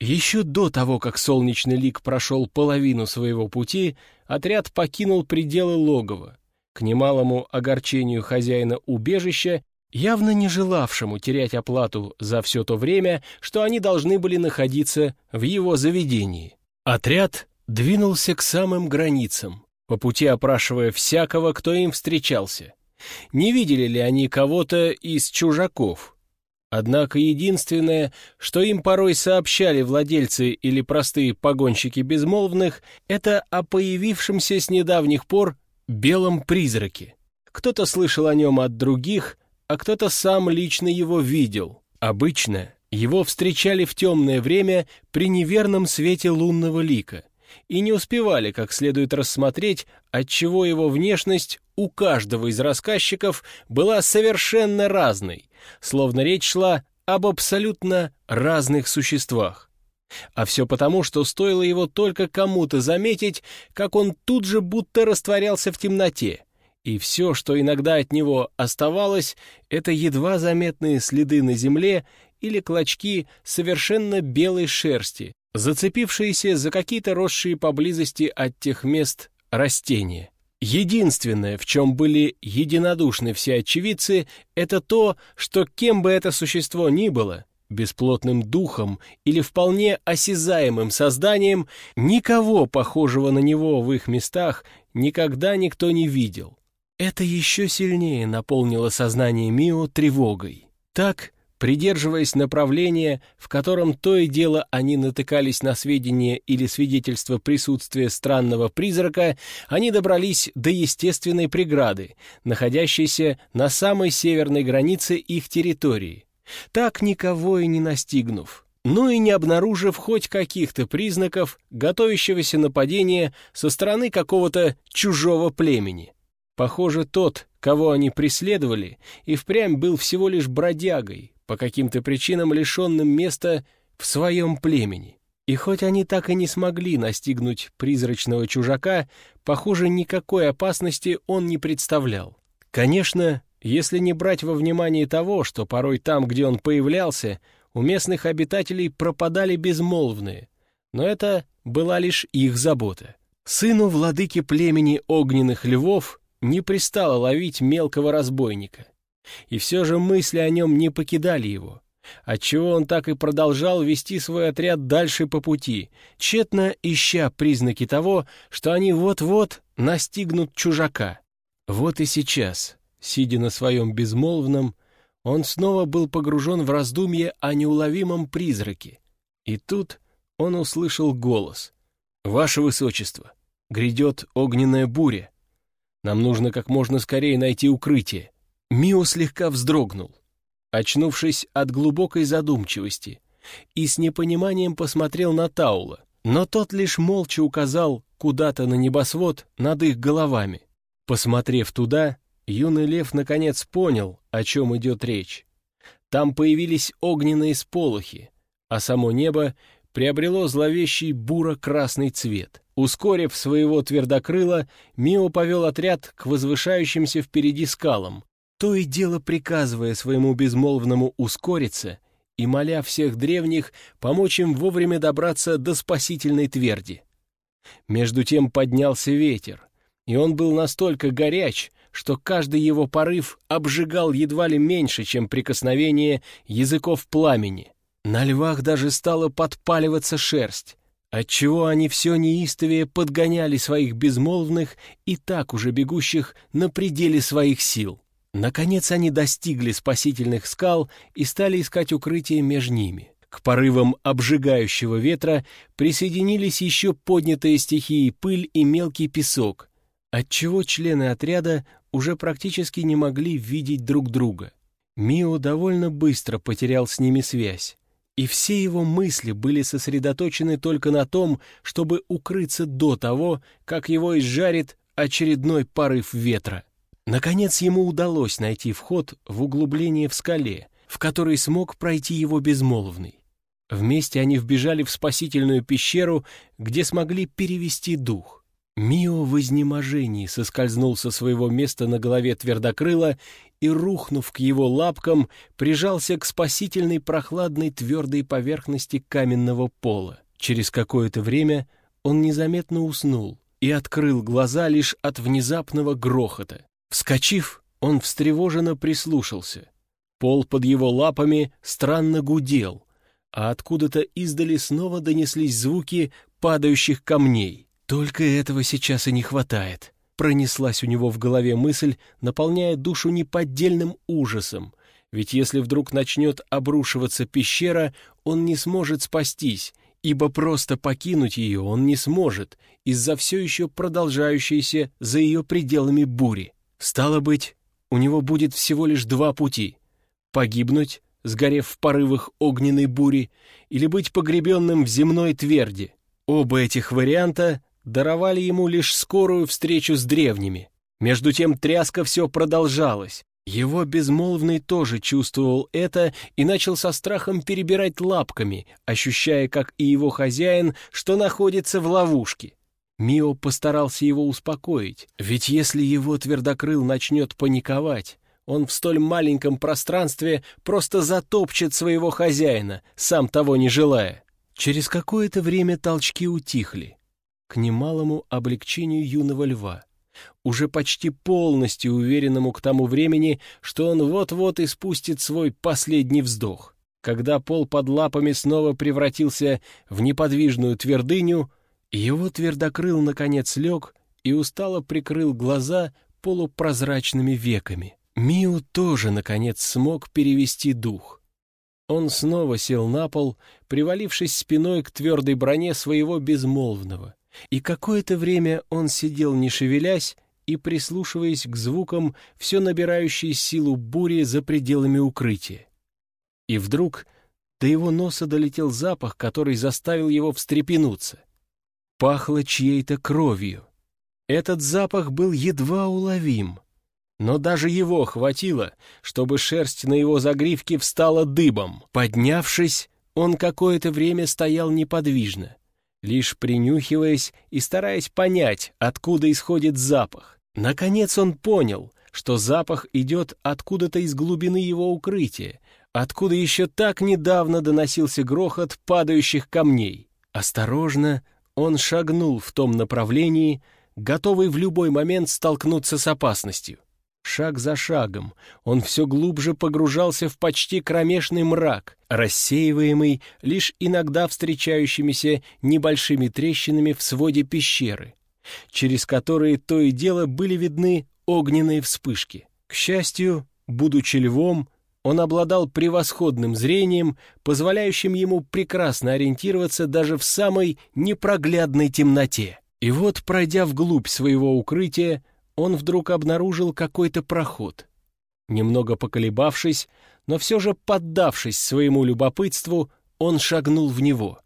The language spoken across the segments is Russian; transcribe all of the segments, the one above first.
Еще до того, как солнечный лик прошел половину своего пути, отряд покинул пределы логова. К немалому огорчению хозяина убежища, явно не желавшему терять оплату за все то время, что они должны были находиться в его заведении. Отряд двинулся к самым границам, по пути опрашивая всякого, кто им встречался. Не видели ли они кого-то из чужаков? Однако единственное, что им порой сообщали владельцы или простые погонщики безмолвных, это о появившемся с недавних пор белом призраке. Кто-то слышал о нем от других, а кто-то сам лично его видел. Обычно его встречали в темное время при неверном свете лунного лика и не успевали как следует рассмотреть, отчего его внешность у каждого из рассказчиков была совершенно разной, словно речь шла об абсолютно разных существах. А все потому, что стоило его только кому-то заметить, как он тут же будто растворялся в темноте, и все, что иногда от него оставалось, это едва заметные следы на земле или клочки совершенно белой шерсти, зацепившиеся за какие-то росшие поблизости от тех мест растения. Единственное, в чем были единодушны все очевидцы, это то, что кем бы это существо ни было, бесплотным духом или вполне осязаемым созданием, никого похожего на него в их местах никогда никто не видел. Это еще сильнее наполнило сознание Мио тревогой. Так, Придерживаясь направления, в котором то и дело они натыкались на сведения или свидетельства присутствия странного призрака, они добрались до естественной преграды, находящейся на самой северной границе их территории, так никого и не настигнув, но и не обнаружив хоть каких-то признаков готовящегося нападения со стороны какого-то чужого племени. Похоже, тот, кого они преследовали, и впрямь был всего лишь бродягой, по каким-то причинам лишенным места в своем племени. И хоть они так и не смогли настигнуть призрачного чужака, похоже, никакой опасности он не представлял. Конечно, если не брать во внимание того, что порой там, где он появлялся, у местных обитателей пропадали безмолвные, но это была лишь их забота. Сыну владыки племени огненных львов не пристало ловить мелкого разбойника — и все же мысли о нем не покидали его, отчего он так и продолжал вести свой отряд дальше по пути, тщетно ища признаки того, что они вот-вот настигнут чужака. Вот и сейчас, сидя на своем безмолвном, он снова был погружен в раздумье о неуловимом призраке. И тут он услышал голос. «Ваше Высочество, грядет огненная буря. Нам нужно как можно скорее найти укрытие. Мио слегка вздрогнул, очнувшись от глубокой задумчивости, и с непониманием посмотрел на Таула, но тот лишь молча указал куда-то на небосвод над их головами. Посмотрев туда, юный лев наконец понял, о чем идет речь. Там появились огненные сполохи, а само небо приобрело зловещий буро-красный цвет. Ускорив своего твердокрыла, Мио повел отряд к возвышающимся впереди скалам, то и дело приказывая своему безмолвному ускориться и моля всех древних помочь им вовремя добраться до спасительной тверди. Между тем поднялся ветер, и он был настолько горяч, что каждый его порыв обжигал едва ли меньше, чем прикосновение языков пламени. На львах даже стала подпаливаться шерсть, отчего они все неистовее подгоняли своих безмолвных и так уже бегущих на пределе своих сил. Наконец они достигли спасительных скал и стали искать укрытие между ними. К порывам обжигающего ветра присоединились еще поднятые стихии пыль и мелкий песок, отчего члены отряда уже практически не могли видеть друг друга. Мио довольно быстро потерял с ними связь, и все его мысли были сосредоточены только на том, чтобы укрыться до того, как его изжарит очередной порыв ветра. Наконец ему удалось найти вход в углубление в скале, в который смог пройти его безмолвный. Вместе они вбежали в спасительную пещеру, где смогли перевести дух. Мио в изнеможении соскользнул со своего места на голове твердокрыла и, рухнув к его лапкам, прижался к спасительной прохладной твердой поверхности каменного пола. Через какое-то время он незаметно уснул и открыл глаза лишь от внезапного грохота. Вскочив, он встревоженно прислушался. Пол под его лапами странно гудел, а откуда-то издали снова донеслись звуки падающих камней. Только этого сейчас и не хватает. Пронеслась у него в голове мысль, наполняя душу неподдельным ужасом. Ведь если вдруг начнет обрушиваться пещера, он не сможет спастись, ибо просто покинуть ее он не сможет из-за все еще продолжающейся за ее пределами бури. Стало быть, у него будет всего лишь два пути — погибнуть, сгорев в порывах огненной бури, или быть погребенным в земной тверди. Оба этих варианта даровали ему лишь скорую встречу с древними. Между тем тряска все продолжалась. Его безмолвный тоже чувствовал это и начал со страхом перебирать лапками, ощущая, как и его хозяин, что находится в ловушке. Мио постарался его успокоить, ведь если его твердокрыл начнет паниковать, он в столь маленьком пространстве просто затопчет своего хозяина, сам того не желая. Через какое-то время толчки утихли к немалому облегчению юного льва, уже почти полностью уверенному к тому времени, что он вот-вот испустит свой последний вздох. Когда пол под лапами снова превратился в неподвижную твердыню, его твердокрыл наконец лег и устало прикрыл глаза полупрозрачными веками. Миу тоже, наконец, смог перевести дух. Он снова сел на пол, привалившись спиной к твердой броне своего безмолвного, и какое-то время он сидел, не шевелясь, и прислушиваясь к звукам, все набирающей силу бури за пределами укрытия. И вдруг до его носа долетел запах, который заставил его встрепенуться. Пахло чьей-то кровью. Этот запах был едва уловим, но даже его хватило, чтобы шерсть на его загривке встала дыбом. Поднявшись, он какое-то время стоял неподвижно, лишь принюхиваясь и стараясь понять, откуда исходит запах. Наконец он понял, что запах идет откуда-то из глубины его укрытия, откуда еще так недавно доносился грохот падающих камней. Осторожно он шагнул в том направлении, готовый в любой момент столкнуться с опасностью. Шаг за шагом он все глубже погружался в почти кромешный мрак, рассеиваемый лишь иногда встречающимися небольшими трещинами в своде пещеры, через которые то и дело были видны огненные вспышки. К счастью, будучи львом, он обладал превосходным зрением, позволяющим ему прекрасно ориентироваться даже в самой непроглядной темноте. И вот, пройдя вглубь своего укрытия, он вдруг обнаружил какой-то проход. Немного поколебавшись, но все же поддавшись своему любопытству, он шагнул в него.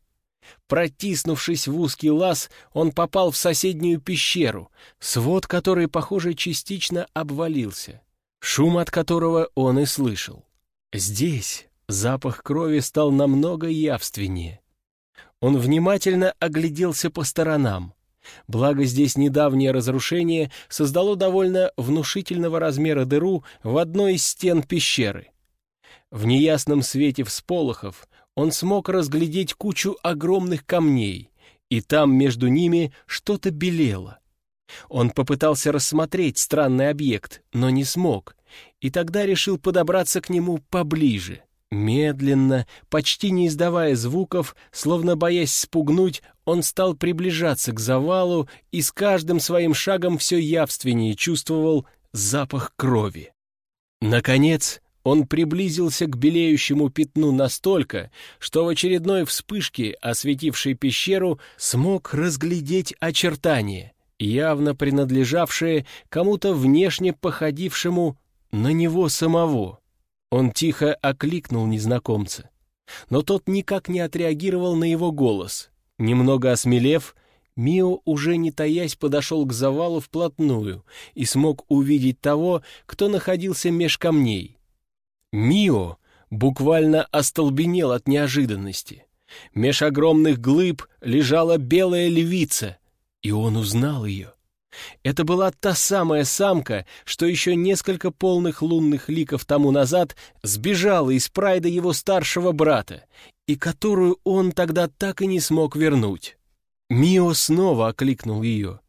Протиснувшись в узкий лаз, он попал в соседнюю пещеру, свод которой, похоже, частично обвалился, шум от которого он и слышал. Здесь запах крови стал намного явственнее. Он внимательно огляделся по сторонам. Благо здесь недавнее разрушение создало довольно внушительного размера дыру в одной из стен пещеры. В неясном свете всполохов он смог разглядеть кучу огромных камней, и там между ними что-то белело. Он попытался рассмотреть странный объект, но не смог, и тогда решил подобраться к нему поближе. Медленно, почти не издавая звуков, словно боясь спугнуть, он стал приближаться к завалу и с каждым своим шагом все явственнее чувствовал запах крови. Наконец, он приблизился к белеющему пятну настолько, что в очередной вспышке, осветившей пещеру, смог разглядеть очертания, явно принадлежавшие кому-то внешне походившему на него самого. Он тихо окликнул незнакомца, но тот никак не отреагировал на его голос. Немного осмелев, Мио, уже не таясь, подошел к завалу вплотную и смог увидеть того, кто находился меж камней. Мио буквально остолбенел от неожиданности. Меж огромных глыб лежала белая львица, И он узнал ее. Это была та самая самка, что еще несколько полных лунных ликов тому назад сбежала из прайда его старшего брата, и которую он тогда так и не смог вернуть. Мио снова окликнул ее.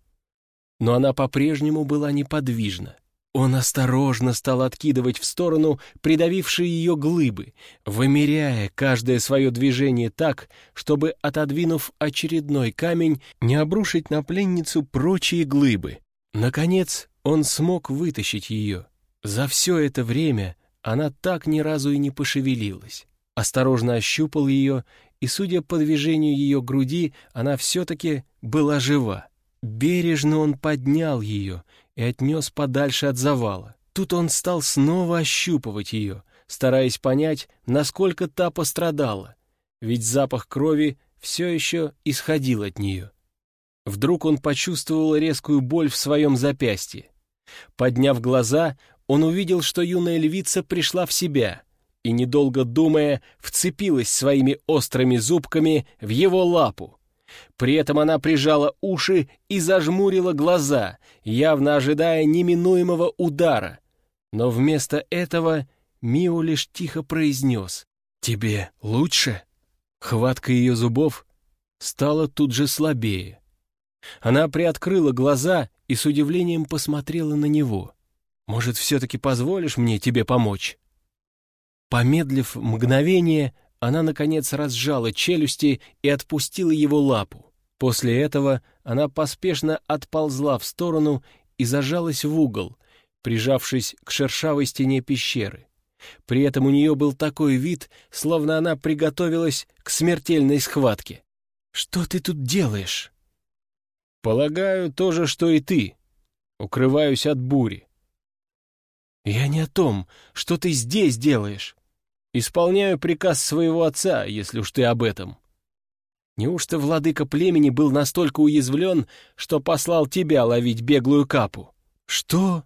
Но она по-прежнему была неподвижна. Он осторожно стал откидывать в сторону придавившие ее глыбы, вымеряя каждое свое движение так, чтобы, отодвинув очередной камень, не обрушить на пленницу прочие глыбы. Наконец, он смог вытащить ее. За все это время она так ни разу и не пошевелилась. Осторожно ощупал ее, и, судя по движению ее груди, она все-таки была жива. Бережно он поднял ее и отнес подальше от завала. Тут он стал снова ощупывать ее, стараясь понять, насколько та пострадала, ведь запах крови все еще исходил от нее. Вдруг он почувствовал резкую боль в своем запястье. Подняв глаза, он увидел, что юная львица пришла в себя и, недолго думая, вцепилась своими острыми зубками в его лапу. При этом она прижала уши и зажмурила глаза, явно ожидая неминуемого удара. Но вместо этого Мио лишь тихо произнес «Тебе лучше?» Хватка ее зубов стала тут же слабее. Она приоткрыла глаза и с удивлением посмотрела на него. «Может, все-таки позволишь мне тебе помочь?» Помедлив мгновение, она, наконец, разжала челюсти и отпустила его лапу. После этого она поспешно отползла в сторону и зажалась в угол, прижавшись к шершавой стене пещеры. При этом у нее был такой вид, словно она приготовилась к смертельной схватке. «Что ты тут делаешь?» «Полагаю, то же, что и ты. Укрываюсь от бури». «Я не о том, что ты здесь делаешь. Исполняю приказ своего отца, если уж ты об этом. Неужто владыка племени был настолько уязвлен, что послал тебя ловить беглую капу? Что?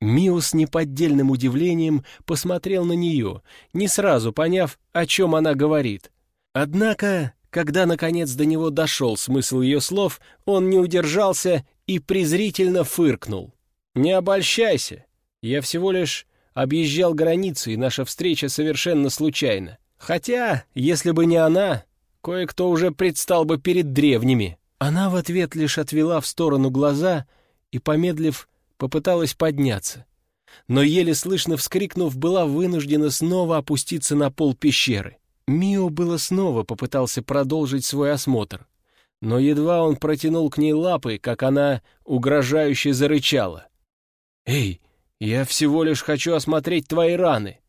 Мио с неподдельным удивлением посмотрел на нее, не сразу поняв, о чем она говорит. Однако, когда наконец до него дошел смысл ее слов, он не удержался и презрительно фыркнул. «Не обольщайся, я всего лишь объезжал границы, и наша встреча совершенно случайна. Хотя, если бы не она, кое-кто уже предстал бы перед древними. Она в ответ лишь отвела в сторону глаза и, помедлив, попыталась подняться. Но еле слышно вскрикнув, была вынуждена снова опуститься на пол пещеры. Мио было снова попытался продолжить свой осмотр. Но едва он протянул к ней лапы, как она угрожающе зарычала. «Эй, я всего лишь хочу осмотреть твои раны».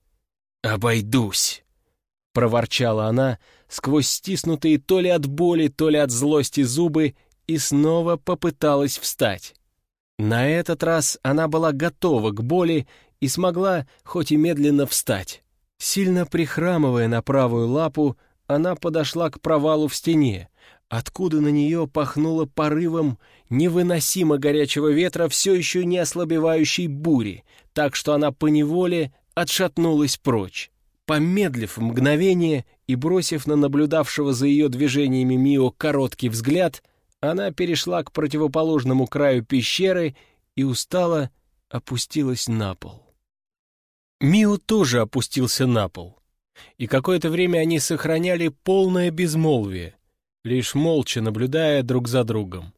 «Обойдусь», — проворчала она сквозь стиснутые то ли от боли, то ли от злости зубы и снова попыталась встать. На этот раз она была готова к боли и смогла, хоть и медленно, встать. Сильно прихрамывая на правую лапу, она подошла к провалу в стене, откуда на нее пахнуло порывом невыносимо горячего ветра, все еще не ослабевающей бури, так что она поневоле отшатнулась прочь. Помедлив мгновение и бросив на наблюдавшего за ее движениями Мио короткий взгляд, она перешла к противоположному краю пещеры и устало опустилась на пол. Мио тоже опустился на пол, и какое-то время они сохраняли полное безмолвие, лишь молча наблюдая друг за другом.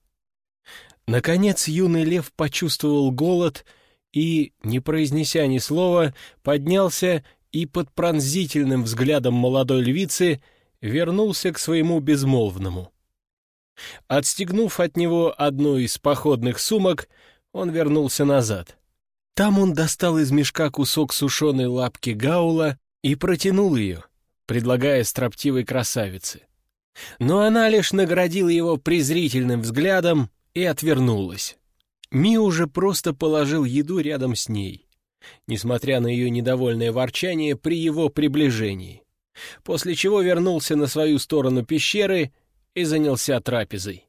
Наконец юный лев почувствовал голод и, не произнеся ни слова, поднялся и под пронзительным взглядом молодой львицы вернулся к своему безмолвному. Отстегнув от него одну из походных сумок, он вернулся назад. Там он достал из мешка кусок сушеной лапки гаула и протянул ее, предлагая строптивой красавице. Но она лишь наградила его презрительным взглядом и отвернулась. Ми уже просто положил еду рядом с ней, несмотря на ее недовольное ворчание при его приближении, после чего вернулся на свою сторону пещеры и занялся трапезой.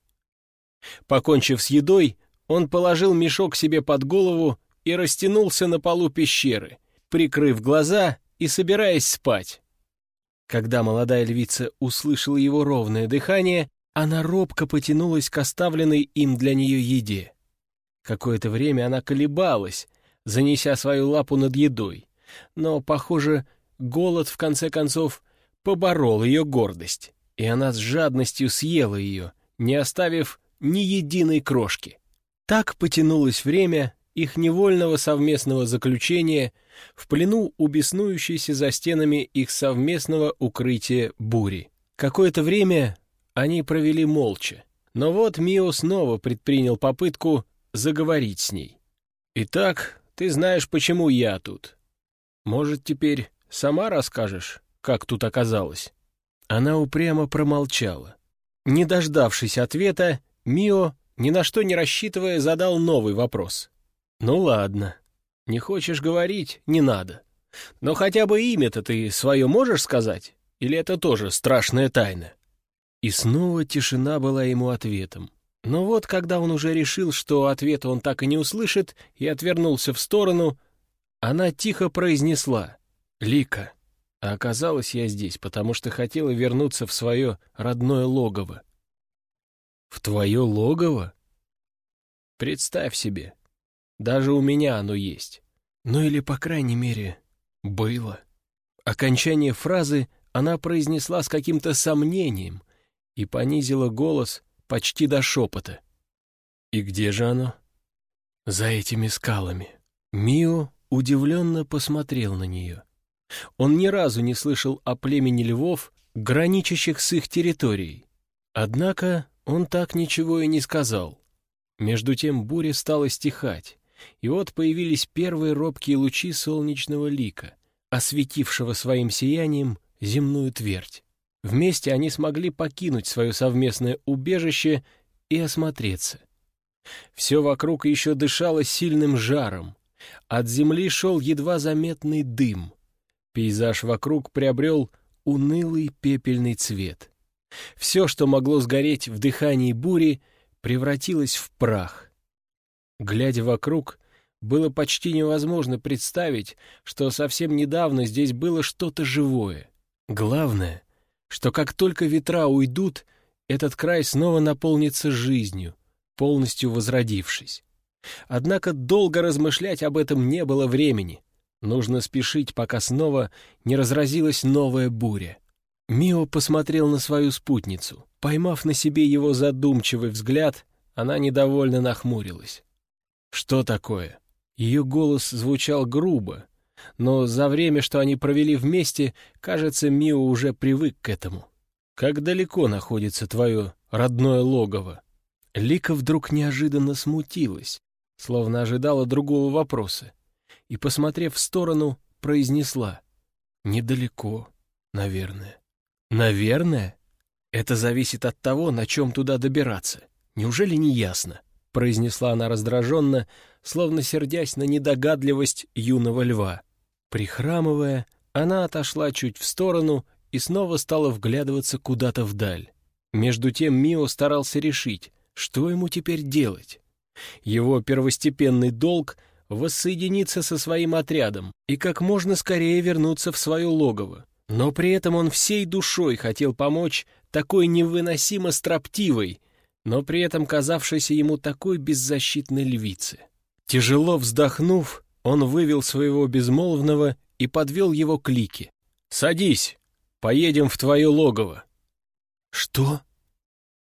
Покончив с едой, он положил мешок себе под голову и растянулся на полу пещеры, прикрыв глаза и собираясь спать. Когда молодая львица услышала его ровное дыхание, она робко потянулась к оставленной им для нее еде. Какое-то время она колебалась, занеся свою лапу над едой, но, похоже, голод, в конце концов, поборол ее гордость, и она с жадностью съела ее, не оставив ни единой крошки. Так потянулось время их невольного совместного заключения в плену у за стенами их совместного укрытия бури. Какое-то время они провели молча, но вот Мио снова предпринял попытку заговорить с ней. «Итак, ты знаешь, почему я тут. Может, теперь сама расскажешь, как тут оказалось?» Она упрямо промолчала. Не дождавшись ответа, Мио, ни на что не рассчитывая, задал новый вопрос. «Ну ладно. Не хочешь говорить — не надо. Но хотя бы имя-то ты свое можешь сказать? Или это тоже страшная тайна?» И снова тишина была ему ответом. Но вот, когда он уже решил, что ответа он так и не услышит, и отвернулся в сторону, она тихо произнесла «Лика». А оказалось я здесь, потому что хотела вернуться в свое родное логово. «В твое логово?» «Представь себе, даже у меня оно есть. Ну или, по крайней мере, было». Окончание фразы она произнесла с каким-то сомнением и понизила голос почти до шепота. «И где же оно?» «За этими скалами». Мио удивленно посмотрел на нее. Он ни разу не слышал о племени львов, граничащих с их территорией. Однако он так ничего и не сказал. Между тем буря стала стихать, и вот появились первые робкие лучи солнечного лика, осветившего своим сиянием земную твердь. Вместе они смогли покинуть свое совместное убежище и осмотреться. Все вокруг еще дышало сильным жаром. От земли шел едва заметный дым. Пейзаж вокруг приобрел унылый пепельный цвет. Все, что могло сгореть в дыхании бури, превратилось в прах. Глядя вокруг, было почти невозможно представить, что совсем недавно здесь было что-то живое. Главное, что как только ветра уйдут, этот край снова наполнится жизнью, полностью возродившись. Однако долго размышлять об этом не было времени. Нужно спешить, пока снова не разразилась новая буря. Мио посмотрел на свою спутницу. Поймав на себе его задумчивый взгляд, она недовольно нахмурилась. «Что такое?» Ее голос звучал грубо, но за время, что они провели вместе, кажется, Мио уже привык к этому. «Как далеко находится твое родное логово?» Лика вдруг неожиданно смутилась, словно ожидала другого вопроса и, посмотрев в сторону, произнесла «Недалеко, наверное». «Наверное? Это зависит от того, на чем туда добираться. Неужели не ясно?» Произнесла она раздраженно, словно сердясь на недогадливость юного льва. Прихрамывая, она отошла чуть в сторону и снова стала вглядываться куда-то вдаль. Между тем Мио старался решить, что ему теперь делать. Его первостепенный долг воссоединиться со своим отрядом и как можно скорее вернуться в свое логово. Но при этом он всей душой хотел помочь такой невыносимо строптивой, но при этом казавшейся ему такой беззащитной львице. Тяжело вздохнув, он вывел своего безмолвного и подвел его к Лике. «Садись, поедем в твое логово». «Что?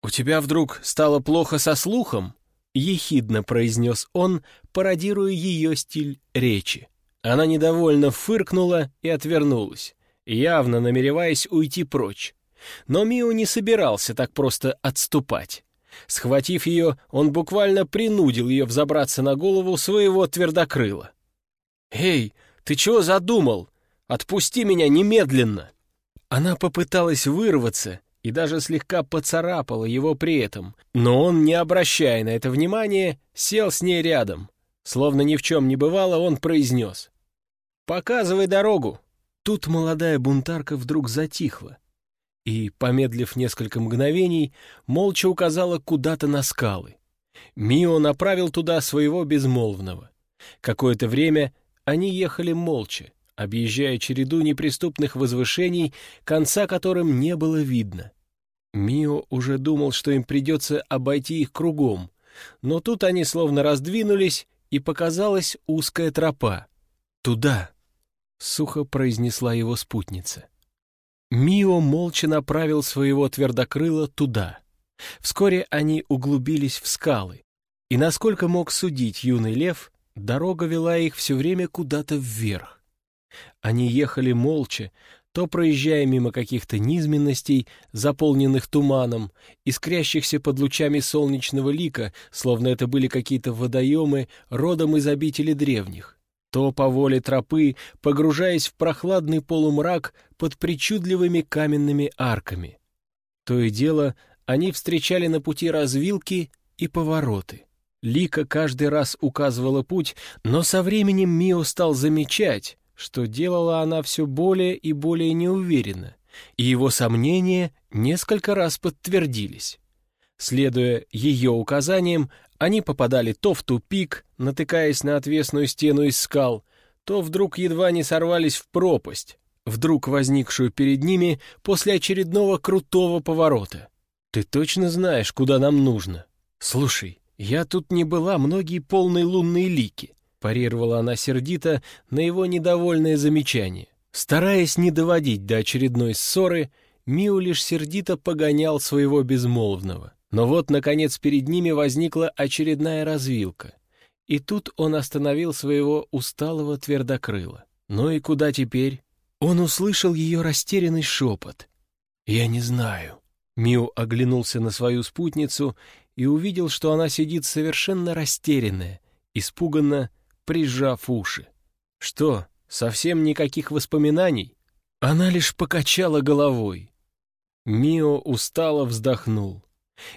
У тебя вдруг стало плохо со слухом?» — ехидно произнес он, пародируя ее стиль речи. Она недовольно фыркнула и отвернулась, явно намереваясь уйти прочь. Но Мио не собирался так просто отступать. Схватив ее, он буквально принудил ее взобраться на голову своего твердокрыла. «Эй, ты чего задумал? Отпусти меня немедленно!» Она попыталась вырваться, и даже слегка поцарапала его при этом, но он, не обращая на это внимания, сел с ней рядом. Словно ни в чем не бывало, он произнес. «Показывай дорогу!» Тут молодая бунтарка вдруг затихла и, помедлив несколько мгновений, молча указала куда-то на скалы. Мио направил туда своего безмолвного. Какое-то время они ехали молча, объезжая череду неприступных возвышений, конца которым не было видно. Мио уже думал, что им придется обойти их кругом, но тут они словно раздвинулись, и показалась узкая тропа. «Туда!» — сухо произнесла его спутница. Мио молча направил своего твердокрыла туда. Вскоре они углубились в скалы, и, насколько мог судить юный лев, дорога вела их все время куда-то вверх. Они ехали молча, то проезжая мимо каких-то низменностей, заполненных туманом, искрящихся под лучами солнечного лика, словно это были какие-то водоемы родом из обители древних, то по воле тропы, погружаясь в прохладный полумрак под причудливыми каменными арками. То и дело они встречали на пути развилки и повороты. Лика каждый раз указывала путь, но со временем Мио стал замечать, что делала она все более и более неуверенно, и его сомнения несколько раз подтвердились. Следуя ее указаниям, они попадали то в тупик, натыкаясь на отвесную стену из скал, то вдруг едва не сорвались в пропасть, вдруг возникшую перед ними после очередного крутого поворота. «Ты точно знаешь, куда нам нужно? Слушай, я тут не была многие полные лунные лики. Парировала она сердито на его недовольное замечание. Стараясь не доводить до очередной ссоры, Миу лишь сердито погонял своего безмолвного. Но вот, наконец, перед ними возникла очередная развилка. И тут он остановил своего усталого твердокрыла. «Ну и куда теперь?» Он услышал ее растерянный шепот. «Я не знаю». Миу оглянулся на свою спутницу и увидел, что она сидит совершенно растерянная, испуганно прижав уши. Что, совсем никаких воспоминаний? Она лишь покачала головой. Мио устало вздохнул.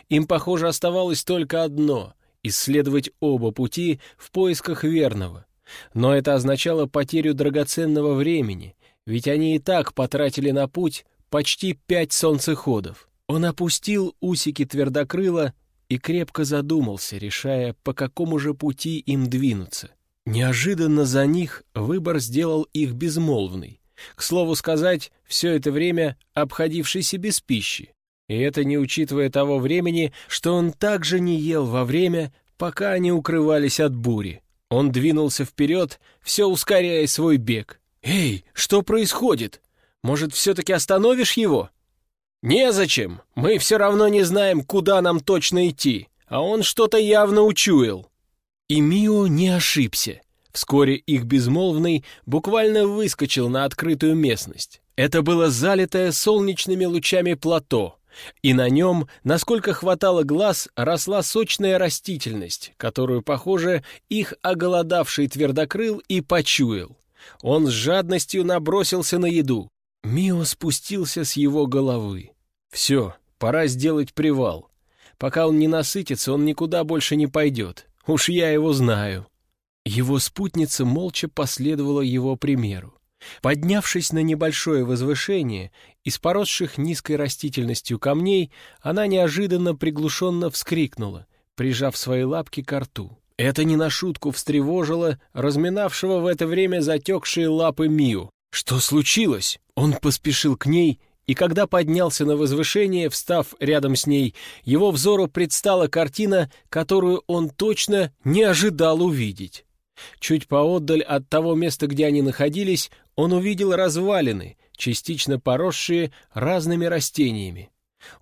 Им, похоже, оставалось только одно — исследовать оба пути в поисках верного. Но это означало потерю драгоценного времени, ведь они и так потратили на путь почти пять солнцеходов. Он опустил усики твердокрыла и крепко задумался, решая, по какому же пути им двинуться. Неожиданно за них выбор сделал их безмолвный. К слову сказать, все это время обходившийся без пищи. И это не учитывая того времени, что он также не ел во время, пока они укрывались от бури. Он двинулся вперед, все ускоряя свой бег. «Эй, что происходит? Может, все-таки остановишь его?» «Незачем. Мы все равно не знаем, куда нам точно идти, а он что-то явно учуял». И Мио не ошибся. Вскоре их безмолвный буквально выскочил на открытую местность. Это было залитое солнечными лучами плато, и на нем, насколько хватало глаз, росла сочная растительность, которую, похоже, их оголодавший твердокрыл и почуял. Он с жадностью набросился на еду. Мио спустился с его головы. «Все, пора сделать привал. Пока он не насытится, он никуда больше не пойдет. Уж я его знаю». Его спутница молча последовала его примеру. Поднявшись на небольшое возвышение, из поросших низкой растительностью камней, она неожиданно приглушенно вскрикнула, прижав свои лапки к рту. Это не на шутку встревожило разминавшего в это время затекшие лапы Мию. «Что случилось?» Он поспешил к ней и когда поднялся на возвышение, встав рядом с ней, его взору предстала картина, которую он точно не ожидал увидеть. Чуть поотдаль от того места, где они находились, он увидел развалины, частично поросшие разными растениями.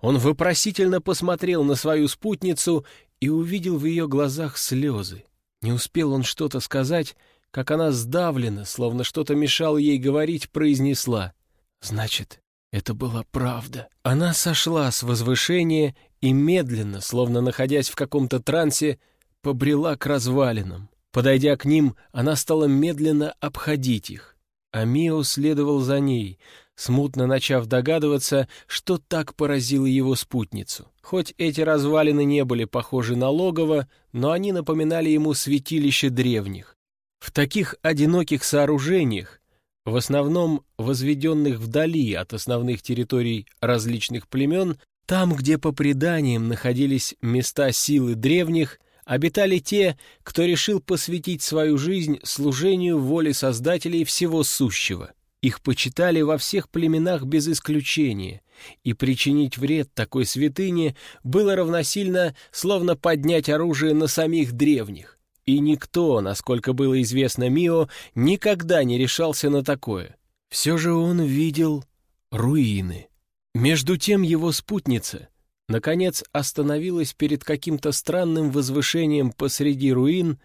Он вопросительно посмотрел на свою спутницу и увидел в ее глазах слезы. Не успел он что-то сказать, как она сдавлена, словно что-то мешало ей говорить, произнесла. «Значит, это была правда. Она сошла с возвышения и медленно, словно находясь в каком-то трансе, побрела к развалинам. Подойдя к ним, она стала медленно обходить их. А Мио следовал за ней, смутно начав догадываться, что так поразило его спутницу. Хоть эти развалины не были похожи на логово, но они напоминали ему святилище древних. В таких одиноких сооружениях в основном возведенных вдали от основных территорий различных племен, там, где по преданиям находились места силы древних, обитали те, кто решил посвятить свою жизнь служению воле Создателей всего сущего. Их почитали во всех племенах без исключения, и причинить вред такой святыне было равносильно, словно поднять оружие на самих древних. И никто, насколько было известно Мио, никогда не решался на такое. Все же он видел руины. Между тем его спутница, наконец, остановилась перед каким-то странным возвышением посреди руин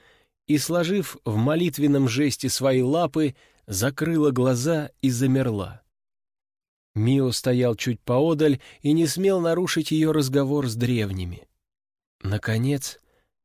и, сложив в молитвенном жесте свои лапы, закрыла глаза и замерла. Мио стоял чуть поодаль и не смел нарушить ее разговор с древними. Наконец,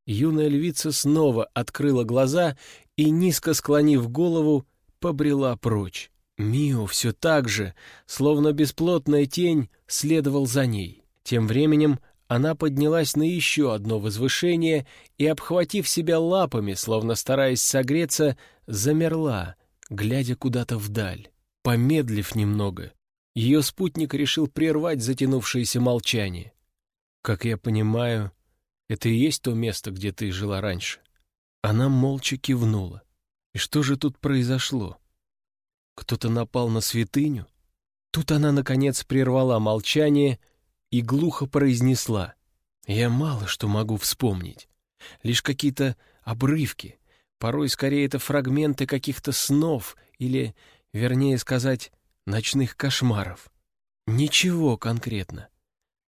юная львица снова открыла глаза и, низко склонив голову, побрела прочь. Мио все так же, словно бесплотная тень, следовал за ней. Тем временем она поднялась на еще одно возвышение и, обхватив себя лапами, словно стараясь согреться, замерла, глядя куда-то вдаль. Помедлив немного, ее спутник решил прервать затянувшееся молчание. «Как я понимаю, это и есть то место, где ты жила раньше?» Она молча кивнула. «И что же тут произошло? Кто-то напал на святыню?» Тут она, наконец, прервала молчание и глухо произнесла. «Я мало что могу вспомнить. Лишь какие-то обрывки, Порой скорее это фрагменты каких-то снов или, вернее сказать, ночных кошмаров. Ничего конкретно.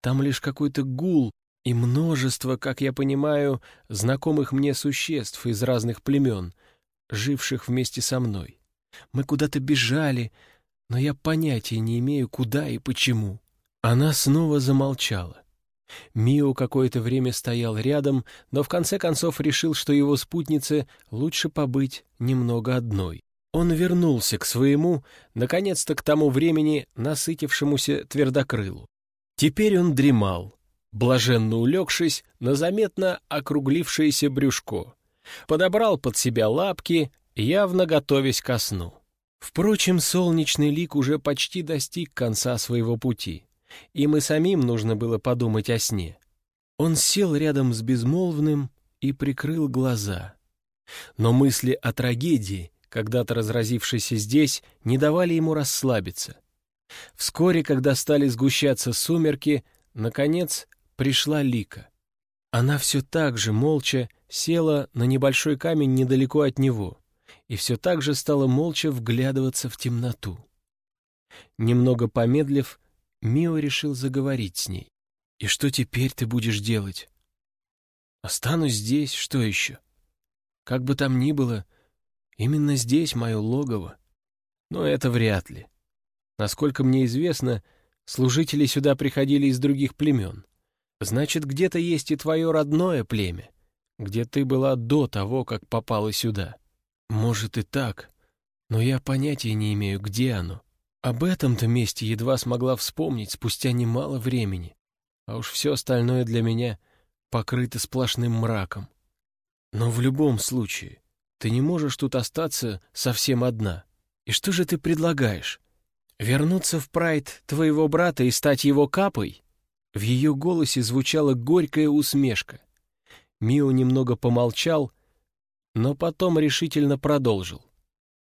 Там лишь какой-то гул и множество, как я понимаю, знакомых мне существ из разных племен, живших вместе со мной. Мы куда-то бежали, но я понятия не имею, куда и почему. Она снова замолчала. Мио какое-то время стоял рядом, но в конце концов решил, что его спутнице лучше побыть немного одной. Он вернулся к своему, наконец-то к тому времени насытившемуся твердокрылу. Теперь он дремал, блаженно улегшись на заметно округлившееся брюшко. Подобрал под себя лапки, явно готовясь ко сну. Впрочем, солнечный лик уже почти достиг конца своего пути. Им и самим нужно было подумать о сне. Он сел рядом с безмолвным и прикрыл глаза. Но мысли о трагедии, когда-то разразившейся здесь, не давали ему расслабиться. Вскоре, когда стали сгущаться сумерки, наконец пришла Лика. Она все так же молча села на небольшой камень недалеко от него и все так же стала молча вглядываться в темноту. Немного помедлив, Мио решил заговорить с ней. «И что теперь ты будешь делать?» «Останусь здесь, что еще?» «Как бы там ни было, именно здесь мое логово. Но это вряд ли. Насколько мне известно, служители сюда приходили из других племен. Значит, где-то есть и твое родное племя, где ты была до того, как попала сюда. Может и так, но я понятия не имею, где оно. Об этом-то месте едва смогла вспомнить спустя немало времени, а уж все остальное для меня покрыто сплошным мраком. Но в любом случае, ты не можешь тут остаться совсем одна. И что же ты предлагаешь? Вернуться в прайд твоего брата и стать его капой? В ее голосе звучала горькая усмешка. Мио немного помолчал, но потом решительно продолжил.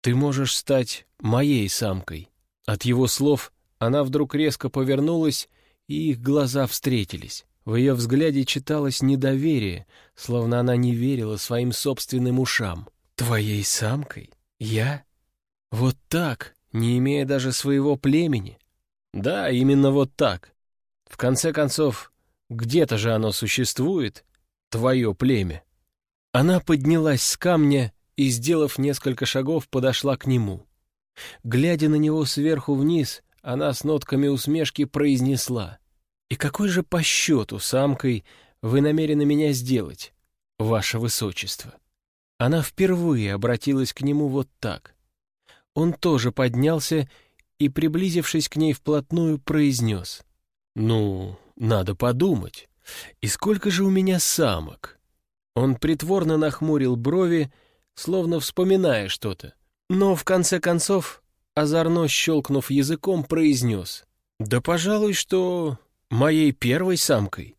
«Ты можешь стать моей самкой. От его слов она вдруг резко повернулась, и их глаза встретились. В ее взгляде читалось недоверие, словно она не верила своим собственным ушам. «Твоей самкой? Я? Вот так, не имея даже своего племени?» «Да, именно вот так. В конце концов, где-то же оно существует, твое племя». Она поднялась с камня и, сделав несколько шагов, подошла к нему. Глядя на него сверху вниз, она с нотками усмешки произнесла. «И какой же по счету самкой вы намерены меня сделать, ваше высочество?» Она впервые обратилась к нему вот так. Он тоже поднялся и, приблизившись к ней вплотную, произнес. «Ну, надо подумать. И сколько же у меня самок?» Он притворно нахмурил брови, словно вспоминая что-то. Но, в конце концов, озорно щелкнув языком, произнес. «Да, пожалуй, что моей первой самкой».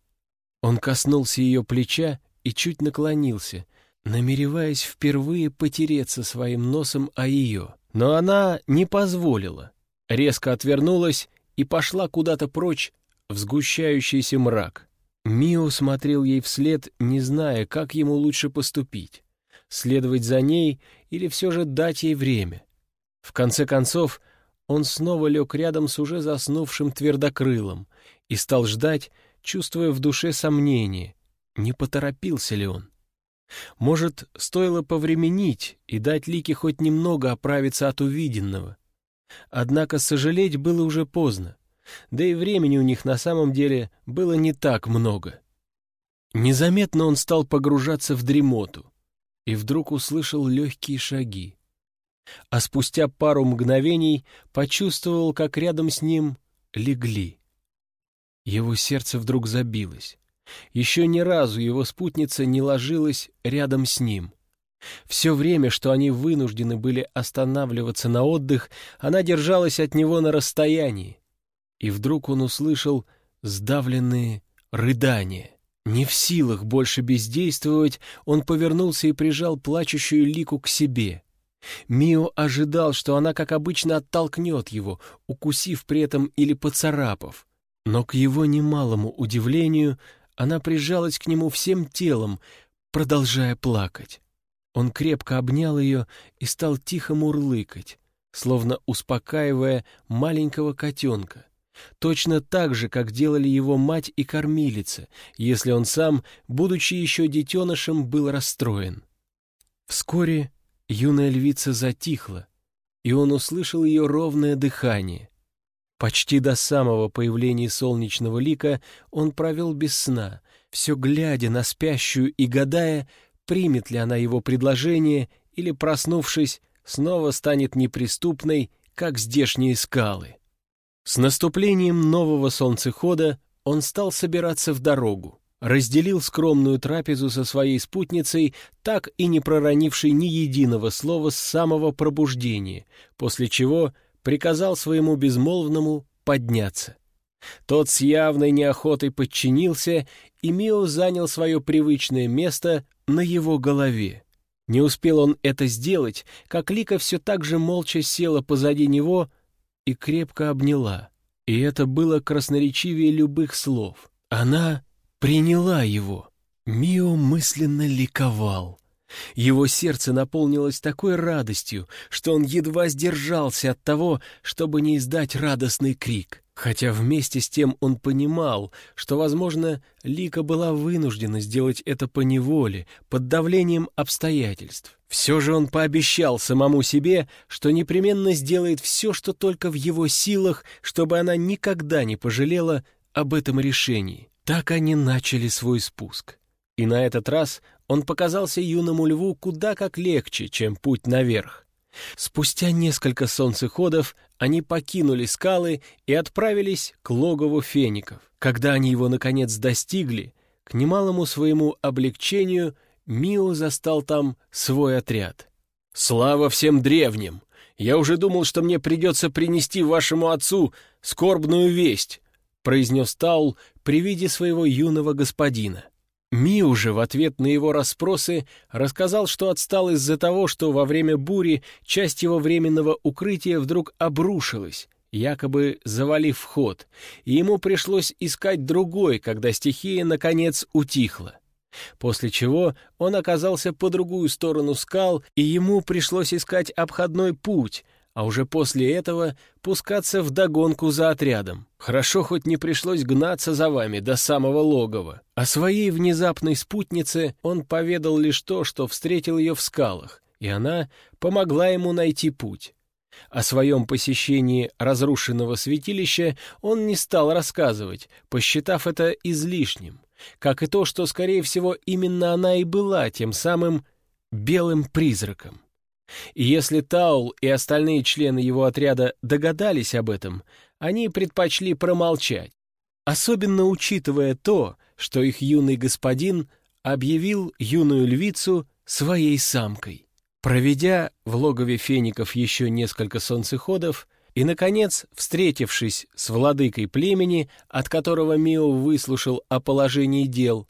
Он коснулся ее плеча и чуть наклонился, намереваясь впервые потереться своим носом о ее. Но она не позволила, резко отвернулась и пошла куда-то прочь в сгущающийся мрак. Мио смотрел ей вслед, не зная, как ему лучше поступить. Следовать за ней или все же дать ей время. В конце концов, он снова лег рядом с уже заснувшим твердокрылом и стал ждать, чувствуя в душе сомнение, не поторопился ли он. Может, стоило повременить и дать Лике хоть немного оправиться от увиденного. Однако сожалеть было уже поздно, да и времени у них на самом деле было не так много. Незаметно он стал погружаться в дремоту и вдруг услышал легкие шаги а спустя пару мгновений почувствовал, как рядом с ним легли. Его сердце вдруг забилось. Еще ни разу его спутница не ложилась рядом с ним. Все время, что они вынуждены были останавливаться на отдых, она держалась от него на расстоянии. И вдруг он услышал сдавленные рыдания. Не в силах больше бездействовать, он повернулся и прижал плачущую Лику к себе. Мио ожидал, что она, как обычно, оттолкнет его, укусив при этом или поцарапав. Но к его немалому удивлению она прижалась к нему всем телом, продолжая плакать. Он крепко обнял ее и стал тихо мурлыкать, словно успокаивая маленького котенка. Точно так же, как делали его мать и кормилица, если он сам, будучи еще детенышем, был расстроен. Вскоре Юная львица затихла, и он услышал ее ровное дыхание. Почти до самого появления солнечного лика он провел без сна, все глядя на спящую и гадая, примет ли она его предложение или, проснувшись, снова станет неприступной, как здешние скалы. С наступлением нового солнцехода он стал собираться в дорогу разделил скромную трапезу со своей спутницей, так и не проронившей ни единого слова с самого пробуждения, после чего приказал своему безмолвному подняться. Тот с явной неохотой подчинился, и Мио занял свое привычное место на его голове. Не успел он это сделать, как Лика все так же молча села позади него и крепко обняла. И это было красноречивее любых слов. Она приняла его. Мио мысленно ликовал. Его сердце наполнилось такой радостью, что он едва сдержался от того, чтобы не издать радостный крик. Хотя вместе с тем он понимал, что, возможно, Лика была вынуждена сделать это по неволе, под давлением обстоятельств. Все же он пообещал самому себе, что непременно сделает все, что только в его силах, чтобы она никогда не пожалела об этом решении. Так они начали свой спуск. И на этот раз он показался юному льву куда как легче, чем путь наверх. Спустя несколько солнцеходов они покинули скалы и отправились к логову феников. Когда они его, наконец, достигли, к немалому своему облегчению Мио застал там свой отряд. «Слава всем древним! Я уже думал, что мне придется принести вашему отцу скорбную весть», — произнес Таул при виде своего юного господина. Миу же в ответ на его расспросы рассказал, что отстал из-за того, что во время бури часть его временного укрытия вдруг обрушилась, якобы завалив вход, и ему пришлось искать другой, когда стихия, наконец, утихла. После чего он оказался по другую сторону скал, и ему пришлось искать обходной путь, а уже после этого пускаться в догонку за отрядом. Хорошо хоть не пришлось гнаться за вами до самого логова. О своей внезапной спутнице он поведал лишь то, что встретил ее в скалах, и она помогла ему найти путь. О своем посещении разрушенного святилища он не стал рассказывать, посчитав это излишним, как и то, что, скорее всего, именно она и была тем самым белым призраком. И если Таул и остальные члены его отряда догадались об этом, они предпочли промолчать, особенно учитывая то, что их юный господин объявил юную львицу своей самкой. Проведя в логове феников еще несколько солнцеходов и, наконец, встретившись с владыкой племени, от которого Мио выслушал о положении дел,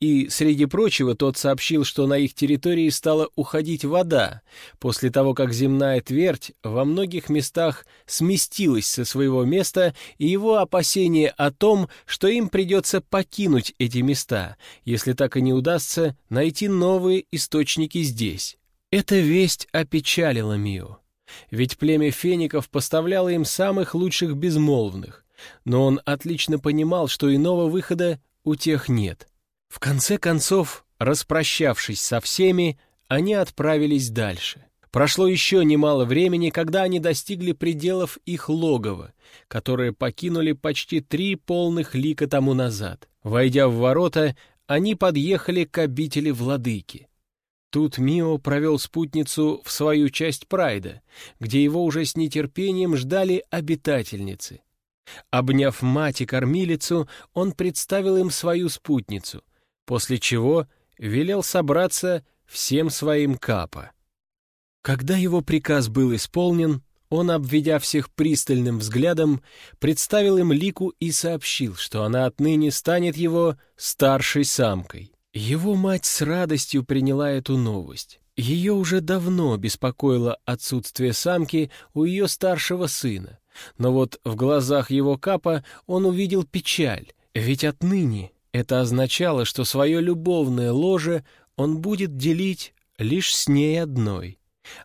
И, среди прочего, тот сообщил, что на их территории стала уходить вода, после того, как земная твердь во многих местах сместилась со своего места, и его опасения о том, что им придется покинуть эти места, если так и не удастся найти новые источники здесь. Эта весть опечалила Мио. Ведь племя феников поставляло им самых лучших безмолвных, но он отлично понимал, что иного выхода у тех нет. В конце концов, распрощавшись со всеми, они отправились дальше. Прошло еще немало времени, когда они достигли пределов их логова, которые покинули почти три полных лика тому назад. Войдя в ворота, они подъехали к обители владыки. Тут Мио провел спутницу в свою часть прайда, где его уже с нетерпением ждали обитательницы. Обняв мать и кормилицу, он представил им свою спутницу, после чего велел собраться всем своим капа. Когда его приказ был исполнен, он, обведя всех пристальным взглядом, представил им Лику и сообщил, что она отныне станет его старшей самкой. Его мать с радостью приняла эту новость. Ее уже давно беспокоило отсутствие самки у ее старшего сына, но вот в глазах его капа он увидел печаль, ведь отныне это означало, что свое любовное ложе он будет делить лишь с ней одной,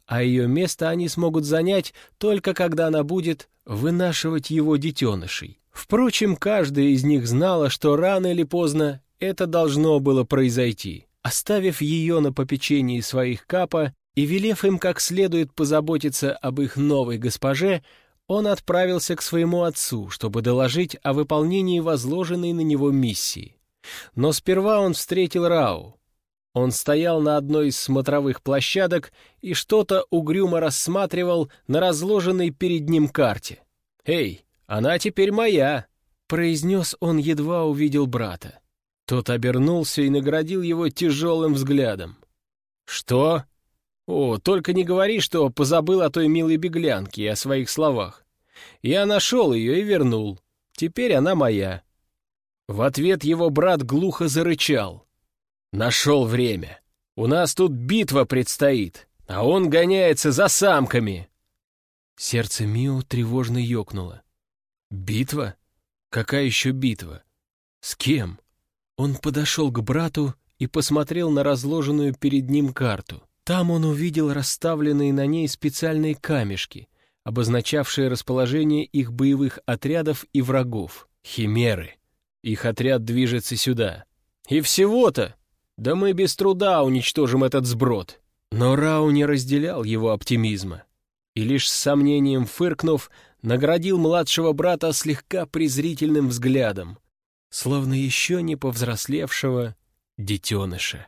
а ее место они смогут занять только когда она будет вынашивать его детенышей. Впрочем, каждая из них знала, что рано или поздно это должно было произойти. Оставив ее на попечении своих капа и велев им как следует позаботиться об их новой госпоже, он отправился к своему отцу, чтобы доложить о выполнении возложенной на него миссии. Но сперва он встретил Рау. Он стоял на одной из смотровых площадок и что-то угрюмо рассматривал на разложенной перед ним карте. «Эй, она теперь моя!» — произнес он, едва увидел брата. Тот обернулся и наградил его тяжелым взглядом. «Что?» «О, только не говори, что позабыл о той милой беглянке и о своих словах. Я нашел ее и вернул. Теперь она моя». В ответ его брат глухо зарычал. «Нашел время. У нас тут битва предстоит, а он гоняется за самками». Сердце Мио тревожно ёкнуло. «Битва? Какая еще битва? С кем?» Он подошел к брату и посмотрел на разложенную перед ним карту. Там он увидел расставленные на ней специальные камешки, обозначавшие расположение их боевых отрядов и врагов. Химеры. Их отряд движется сюда. И всего-то! Да мы без труда уничтожим этот сброд. Но Рау не разделял его оптимизма. И лишь с сомнением фыркнув, наградил младшего брата слегка презрительным взглядом, словно еще не повзрослевшего детеныша.